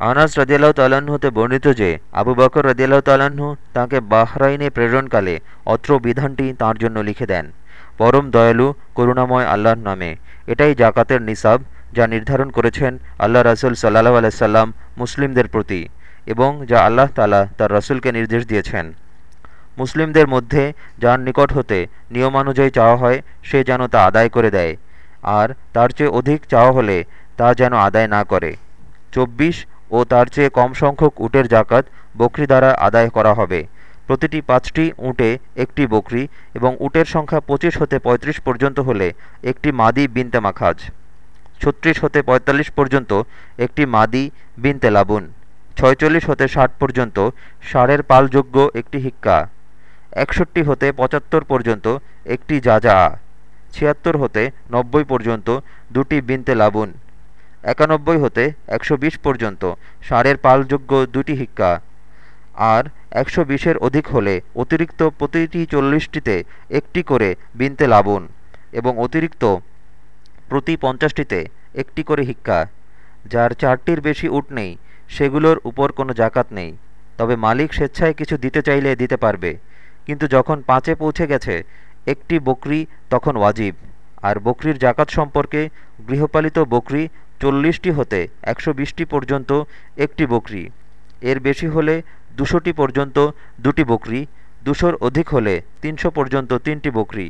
আনাস রদিয়াল্লাহ তাল্লাহ্ন হতে বর্ণিত যে, আবু বকর রদিয়াল্লাহ তাল্লাহ্ন তাঁকে বাহরাইনে প্রেরণকালে অত্র বিধানটি তাঁর জন্য লিখে দেন। পরম দয়ালু, করুণাময় আল্লাহর নামে। এটাই জাকাতের নিসাব যা নির্ধারণ করেছেন আল্লাহ রাসুল সাল্লাহ আলাইসাল্লাম মুসলিমদের প্রতি এবং যা আল্লাহ তালা তার রসুলকে নির্দেশ দিয়েছেন। মুসলিমদের মধ্যে যার নিকট হতে নিয়মানুযায়ী চাওয়া হয়, সে যেন তা আদায় করে দেয়। আর তার চেয়ে অধিক চাওয়া হলে তা যেন আদায় না করে। চব্বিশ ও তার চেয়ে কম সংখ্যক উটের জাকাত বকরি দ্বারা আদায় করা হবে। প্রতিটি পাঁচটি উটে একটি বকরি এবং উটের সংখ্যা পঁচিশ হতে ৩৫ পর্যন্ত হলে একটি মাদি বিনতে মাখাজ ছত্রিশ হতে ৪৫ পর্যন্ত একটি মাদি বিনতে লাবুন ছয়চল্লিশ হতে ষাট পর্যন্ত ষাঁড়ের পালযোগ্য একটি হিক্কা। একষট্টি হতে পঁচাত্তর পর্যন্ত একটি যাজা ছিয়াত্তর হতে নব্বই পর্যন্ত দুটি বিনতে লাবুন একানব্বই হতে একশো বিশ পর্যন্ত ষাঁড়ের পালযোগ্য দুটি হিক্কা। আর একশো বিশের অধিক হলে অতিরিক্ত প্রতিটি চল্লিশটিতে একটি করে বিনতে লাবণ এবং অতিরিক্ত প্রতি পঞ্চাশটিতে একটি করে হিক্কা। যার চারটির বেশি উট নেই, সেগুলোর উপর কোনো জাকাত নেই। তবে মালিক স্বেচ্ছায় কিছু দিতে চাইলে দিতে পারবে। কিন্তু যখন পাঁচে পৌঁছে গেছে, একটি বকরি তখন ওয়াজিব। আর বকরির জাকাত সম্পর্কে গৃহপালিত বকরি চল্লিশটি হতে একশো বিশটি পর্যন্ত একটি বকরি। এর বেশি হলে দুশোটি পর্যন্ত দুটি বকরি, দুশোর অধিক হলে তিনশো পর্যন্ত তিনটি বকরি,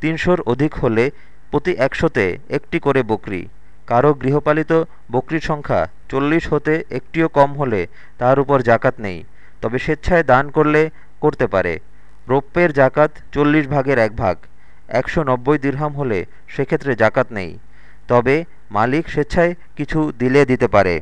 তিনশোর অধিক হলে প্রতি একশোতে একটি করে বকরি। কারও গৃহপালিত বকরির সংখ্যা চল্লিশ হতে একটিও কম হলে তার উপর জাকাত নেই, তবে স্বেচ্ছায় দান করলে করতে পারে। রৌপ্যের জাকাত চল্লিশ ভাগের এক ভাগ, একশো নব্বই দীর্হাম হলে সেক্ষেত্রে জাকাত নেই। তবে মালিক স্বেচ্ছায় কিছু দিলে দিতে পারে।